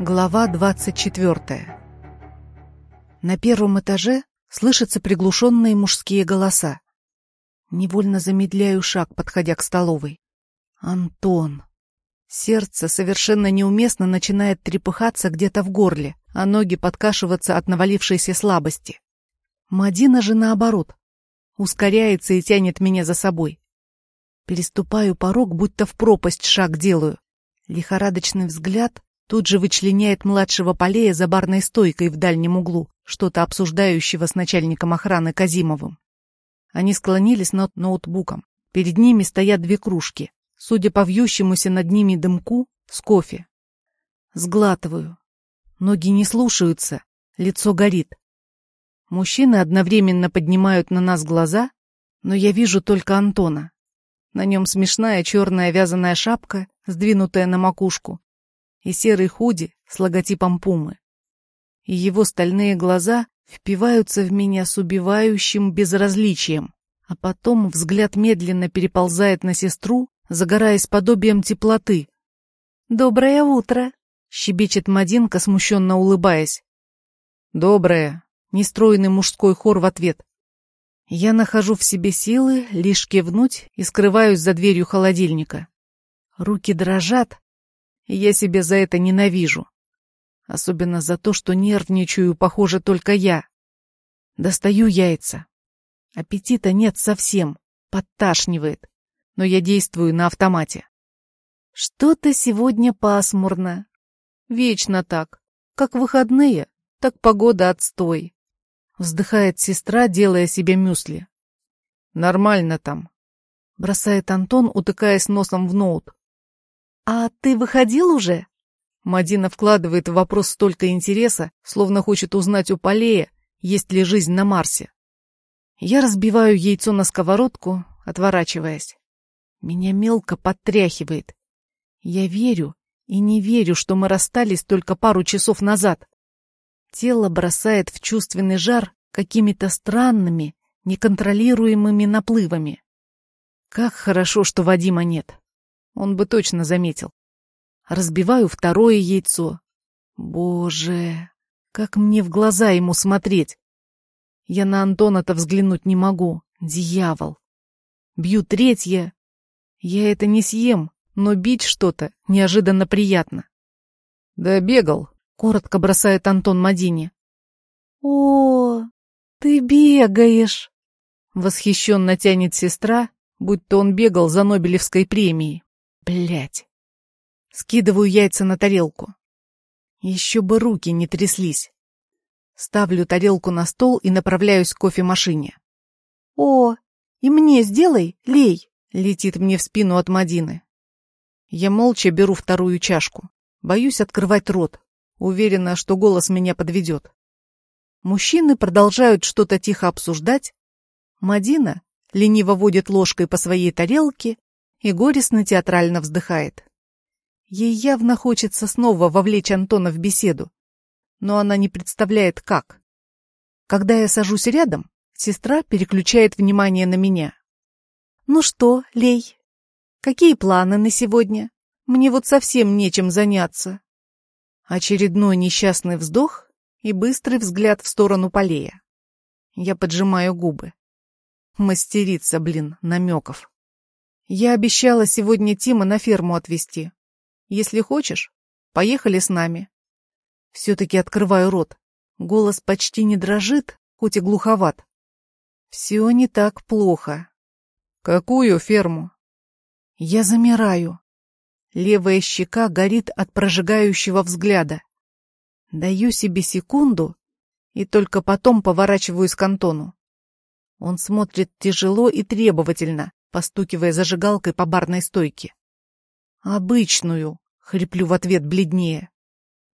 Глава 24 На первом этаже слышатся приглушенные мужские голоса. Невольно замедляю шаг, подходя к столовой. Антон. Сердце совершенно неуместно начинает трепыхаться где-то в горле, а ноги подкашиваться от навалившейся слабости. Мадина же наоборот. Ускоряется и тянет меня за собой. Переступаю порог, будто в пропасть шаг делаю. Лихорадочный взгляд Тут же вычленяет младшего Полея за барной стойкой в дальнем углу, что-то обсуждающего с начальником охраны Казимовым. Они склонились над ноутбуком. Перед ними стоят две кружки, судя по вьющемуся над ними дымку, с кофе. Сглатываю. Ноги не слушаются, лицо горит. Мужчины одновременно поднимают на нас глаза, но я вижу только Антона. На нем смешная черная вязаная шапка, сдвинутая на макушку, и серый худи с логотипом пумы. И его стальные глаза впиваются в меня с убивающим безразличием, а потом взгляд медленно переползает на сестру, загораясь подобием теплоты. «Доброе утро!» — щебечет Мадинка, смущенно улыбаясь. «Доброе!» — нестроенный мужской хор в ответ. Я нахожу в себе силы лишь кивнуть и скрываюсь за дверью холодильника. Руки дрожат, я себя за это ненавижу. Особенно за то, что нервничаю, похоже, только я. Достаю яйца. Аппетита нет совсем, подташнивает, но я действую на автомате. Что-то сегодня пасмурно. Вечно так. Как выходные, так погода отстой. Вздыхает сестра, делая себе мюсли. Нормально там. Бросает Антон, утыкаясь носом в ноут. «А ты выходил уже?» Мадина вкладывает в вопрос столько интереса, словно хочет узнать у Полея, есть ли жизнь на Марсе. Я разбиваю яйцо на сковородку, отворачиваясь. Меня мелко подтряхивает. Я верю и не верю, что мы расстались только пару часов назад. Тело бросает в чувственный жар какими-то странными, неконтролируемыми наплывами. Как хорошо, что Вадима нет. Он бы точно заметил. Разбиваю второе яйцо. Боже, как мне в глаза ему смотреть? Я на Антона-то взглянуть не могу. Дьявол. Бью третье. Я это не съем, но бить что-то неожиданно приятно. Да бегал, коротко бросает Антон Мадине. О, ты бегаешь! Восхищенно тянет сестра, будь то он бегал за Нобелевской премией. Блять. Скидываю яйца на тарелку. Еще бы руки не тряслись. Ставлю тарелку на стол и направляюсь к кофемашине. «О, и мне сделай, лей!» — летит мне в спину от Мадины. Я молча беру вторую чашку. Боюсь открывать рот. Уверена, что голос меня подведет. Мужчины продолжают что-то тихо обсуждать. Мадина лениво водит ложкой по своей тарелке и горестно-театрально вздыхает. Ей явно хочется снова вовлечь Антона в беседу, но она не представляет, как. Когда я сажусь рядом, сестра переключает внимание на меня. «Ну что, Лей, какие планы на сегодня? Мне вот совсем нечем заняться». Очередной несчастный вздох и быстрый взгляд в сторону полея. Я поджимаю губы. Мастерица, блин, намеков. Я обещала сегодня Тима на ферму отвезти. Если хочешь, поехали с нами. Все-таки открываю рот. Голос почти не дрожит, хоть и глуховат. Все не так плохо. Какую ферму? Я замираю. Левая щека горит от прожигающего взгляда. Даю себе секунду и только потом поворачиваюсь к Антону. Он смотрит тяжело и требовательно, постукивая зажигалкой по барной стойке. «Обычную», — хриплю в ответ бледнее.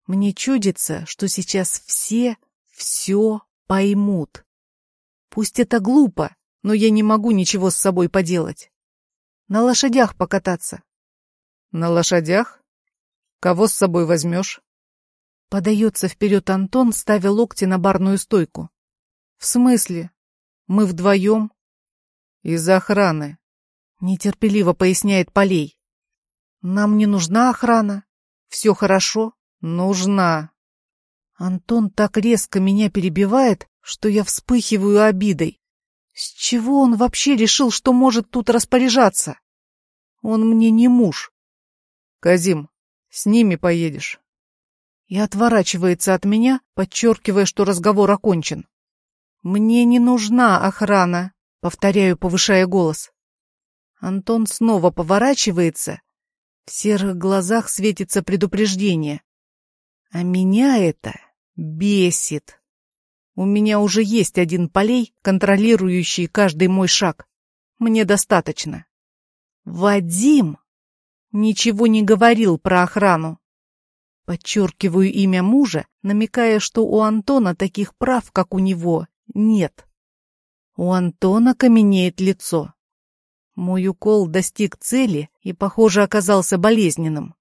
«Мне чудится, что сейчас все все поймут. Пусть это глупо, но я не могу ничего с собой поделать. На лошадях покататься». «На лошадях? Кого с собой возьмешь?» Подается вперед Антон, ставя локти на барную стойку. «В смысле? Мы вдвоем?» «Из-за охраны. Нетерпеливо поясняет Полей. Нам не нужна охрана. Все хорошо, Нужна. Антон так резко меня перебивает, что я вспыхиваю обидой. С чего он вообще решил, что может тут распоряжаться? Он мне не муж. Казим, с ними поедешь. И отворачивается от меня, подчеркивая, что разговор окончен. Мне не нужна охрана, повторяю, повышая голос. Антон снова поворачивается. В серых глазах светится предупреждение. А меня это бесит. У меня уже есть один полей, контролирующий каждый мой шаг. Мне достаточно. Вадим ничего не говорил про охрану. Подчеркиваю имя мужа, намекая, что у Антона таких прав, как у него, нет. У Антона каменеет лицо. Мой укол достиг цели и, похоже, оказался болезненным.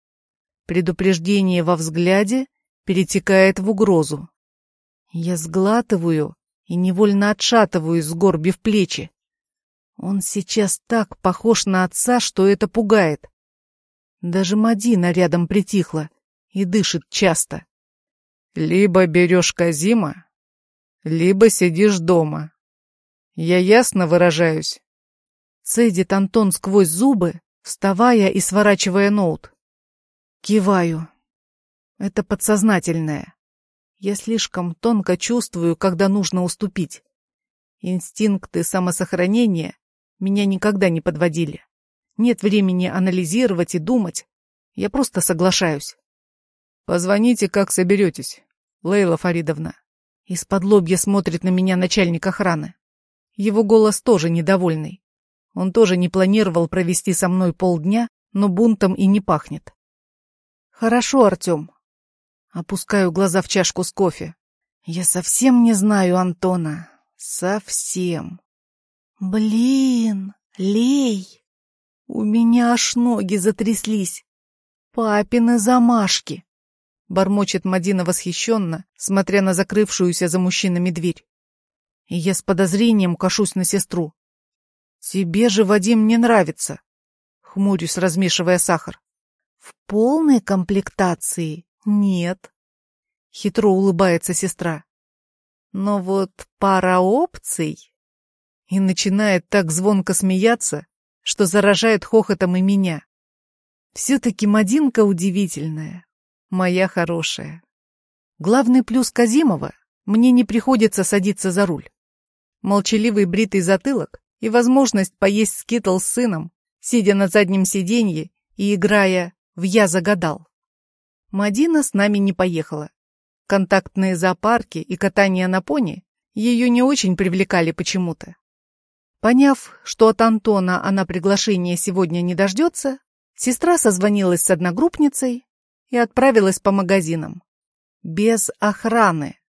Предупреждение во взгляде перетекает в угрозу. Я сглатываю и невольно отшатываюсь, сгорбив плечи. Он сейчас так похож на отца, что это пугает. Даже Мадина рядом притихла и дышит часто. Либо берешь Казима, либо сидишь дома. Я ясно выражаюсь. Цедит Антон сквозь зубы, вставая и сворачивая ноут. Киваю. Это подсознательное. Я слишком тонко чувствую, когда нужно уступить. Инстинкты самосохранения меня никогда не подводили. Нет времени анализировать и думать. Я просто соглашаюсь. Позвоните, как соберетесь, Лейла Фаридовна. Из-под лобья смотрит на меня начальник охраны. Его голос тоже недовольный. Он тоже не планировал провести со мной полдня, но бунтом и не пахнет. Хорошо, Артем, Опускаю глаза в чашку с кофе. Я совсем не знаю Антона. Совсем. Блин, Лей. У меня аж ноги затряслись. Папины замашки. Бормочет Мадина восхищенно, смотря на закрывшуюся за мужчинами дверь. И я с подозрением кашусь на сестру. «Тебе же, Вадим, не нравится!» Хмурюсь, размешивая сахар. «В полной комплектации «Нет», — хитро улыбается сестра. «Но вот пара опций...» И начинает так звонко смеяться, что заражает хохотом и меня. Все-таки Мадинка удивительная, моя хорошая. Главный плюс Казимова — мне не приходится садиться за руль. Молчаливый бритый затылок и возможность поесть скитл с сыном, сидя на заднем сиденье и играя в «Я загадал». Мадина с нами не поехала. Контактные зоопарки и катание на пони ее не очень привлекали почему-то. Поняв, что от Антона она приглашения сегодня не дождется, сестра созвонилась с одногруппницей и отправилась по магазинам. Без охраны,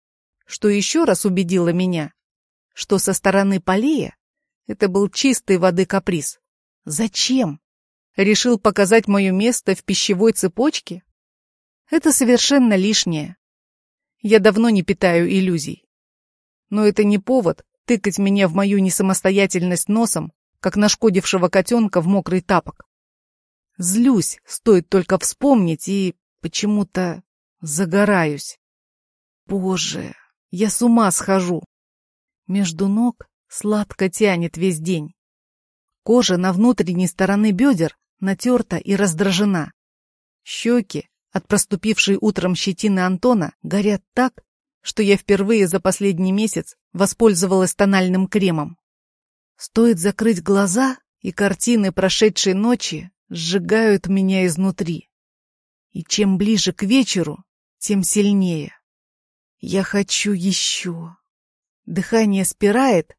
что еще раз убедило меня, что со стороны Полея это был чистой воды каприз. Зачем? Решил показать мое место в пищевой цепочке? Это совершенно лишнее. Я давно не питаю иллюзий. Но это не повод тыкать меня в мою несамостоятельность носом, как нашкодившего котенка в мокрый тапок. Злюсь, стоит только вспомнить, и почему-то загораюсь. Боже, я с ума схожу. Между ног сладко тянет весь день. Кожа на внутренней стороны бедер натерта и раздражена. Щеки от проступившей утром щетины Антона горят так, что я впервые за последний месяц воспользовалась тональным кремом. Стоит закрыть глаза, и картины прошедшей ночи сжигают меня изнутри. И чем ближе к вечеру, тем сильнее. Я хочу еще. Дыхание спирает,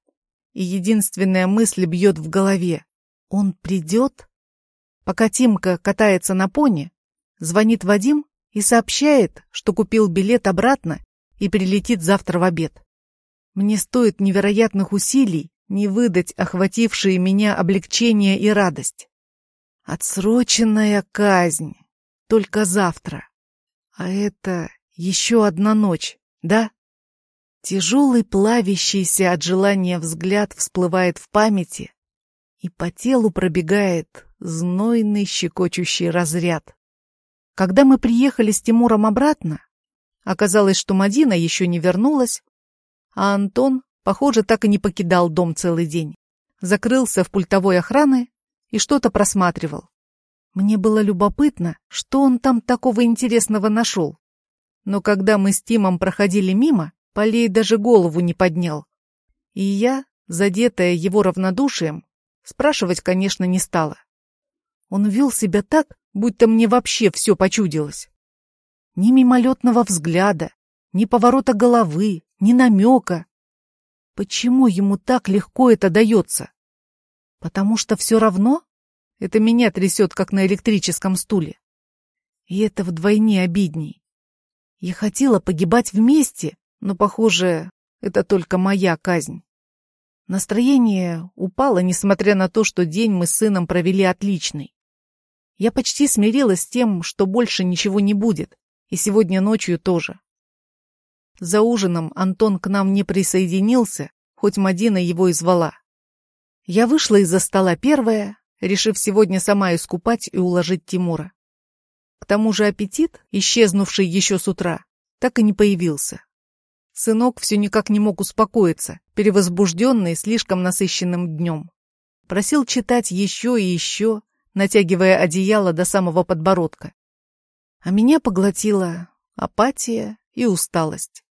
и единственная мысль бьет в голове. Он придет? Пока Тимка катается на пони, Звонит Вадим и сообщает, что купил билет обратно и прилетит завтра в обед. Мне стоит невероятных усилий не выдать охватившие меня облегчение и радость. Отсроченная казнь. Только завтра. А это еще одна ночь, да? Тяжелый, плавящийся от желания взгляд всплывает в памяти, и по телу пробегает знойный щекочущий разряд. Когда мы приехали с Тимуром обратно, оказалось, что Мадина еще не вернулась, а Антон, похоже, так и не покидал дом целый день. Закрылся в пультовой охраны и что-то просматривал. Мне было любопытно, что он там такого интересного нашел. Но когда мы с Тимом проходили мимо, Полей даже голову не поднял. И я, задетая его равнодушием, спрашивать, конечно, не стала. Он вел себя так, будто мне вообще все почудилось. Ни мимолетного взгляда, ни поворота головы, ни намека. Почему ему так легко это дается? Потому что все равно это меня трясет, как на электрическом стуле. И это вдвойне обидней. Я хотела погибать вместе, но, похоже, это только моя казнь. Настроение упало, несмотря на то, что день мы с сыном провели отличный. Я почти смирилась с тем, что больше ничего не будет, и сегодня ночью тоже. За ужином Антон к нам не присоединился, хоть Мадина его и звала. Я вышла из-за стола первая, решив сегодня сама искупать и уложить Тимура. К тому же аппетит, исчезнувший еще с утра, так и не появился. Сынок все никак не мог успокоиться, перевозбужденный слишком насыщенным днем. Просил читать еще и еще, натягивая одеяло до самого подбородка. А меня поглотила апатия и усталость.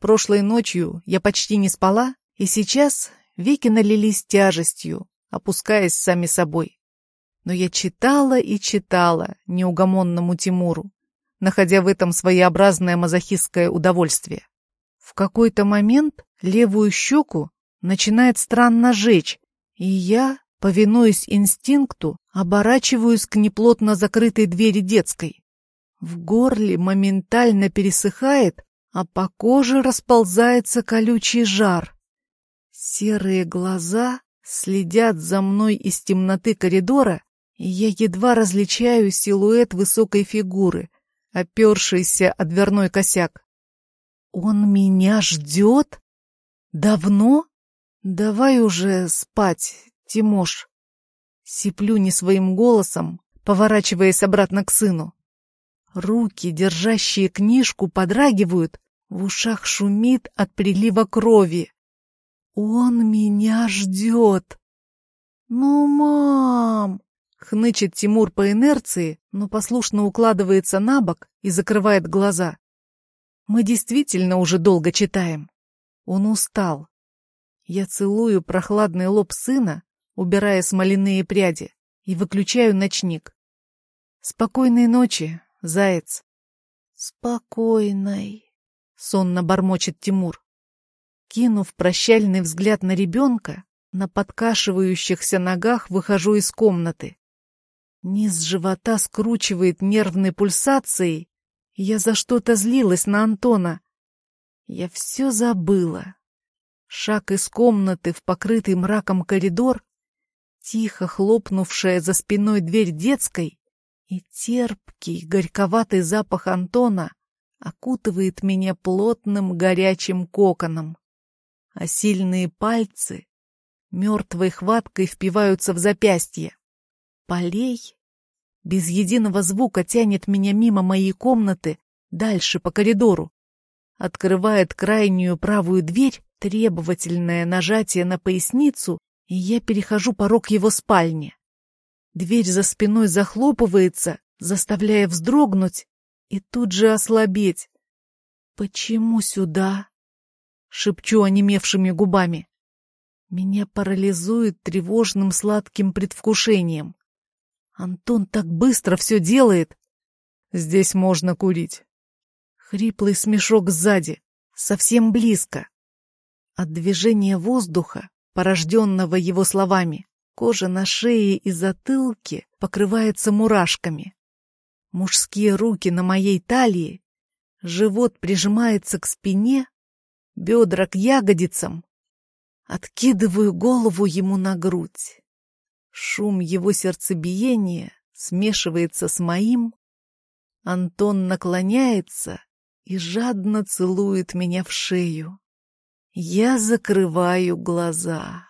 Прошлой ночью я почти не спала, и сейчас веки налились тяжестью, опускаясь сами собой. Но я читала и читала неугомонному Тимуру, находя в этом своеобразное мазохистское удовольствие. В какой-то момент левую щеку начинает странно жечь, и я, повинуясь инстинкту, оборачиваюсь к неплотно закрытой двери детской. В горле моментально пересыхает, а по коже расползается колючий жар. Серые глаза следят за мной из темноты коридора, и я едва различаю силуэт высокой фигуры, опершейся о дверной косяк. Он меня ждет? Давно? Давай уже спать, Тимош. Сиплю не своим голосом, поворачиваясь обратно к сыну. Руки, держащие книжку, подрагивают, в ушах шумит от прилива крови. Он меня ждет. Ну, мам! Хнычет Тимур по инерции, но послушно укладывается на бок и закрывает глаза. Мы действительно уже долго читаем. Он устал. Я целую прохладный лоб сына, убирая смоляные пряди, и выключаю ночник. Спокойной ночи, заяц. Спокойной, сонно бормочет Тимур. Кинув прощальный взгляд на ребенка, на подкашивающихся ногах выхожу из комнаты. Низ живота скручивает нервной пульсацией. Я за что-то злилась на Антона. Я все забыла. Шаг из комнаты в покрытый мраком коридор, тихо хлопнувшая за спиной дверь детской, и терпкий, горьковатый запах Антона окутывает меня плотным горячим коконом, а сильные пальцы мертвой хваткой впиваются в запястье. Полей без единого звука тянет меня мимо моей комнаты, дальше по коридору. Открывает крайнюю правую дверь, требовательное нажатие на поясницу, и я перехожу порог его спальни. Дверь за спиной захлопывается, заставляя вздрогнуть и тут же ослабеть. «Почему сюда?» — шепчу онемевшими губами. Меня парализует тревожным сладким предвкушением. Антон так быстро все делает. Здесь можно курить. Хриплый смешок сзади, совсем близко. От движения воздуха, порожденного его словами, кожа на шее и затылке покрывается мурашками. Мужские руки на моей талии, живот прижимается к спине, бедра к ягодицам. Откидываю голову ему на грудь. Шум его сердцебиения смешивается с моим. Антон наклоняется и жадно целует меня в шею. Я закрываю глаза.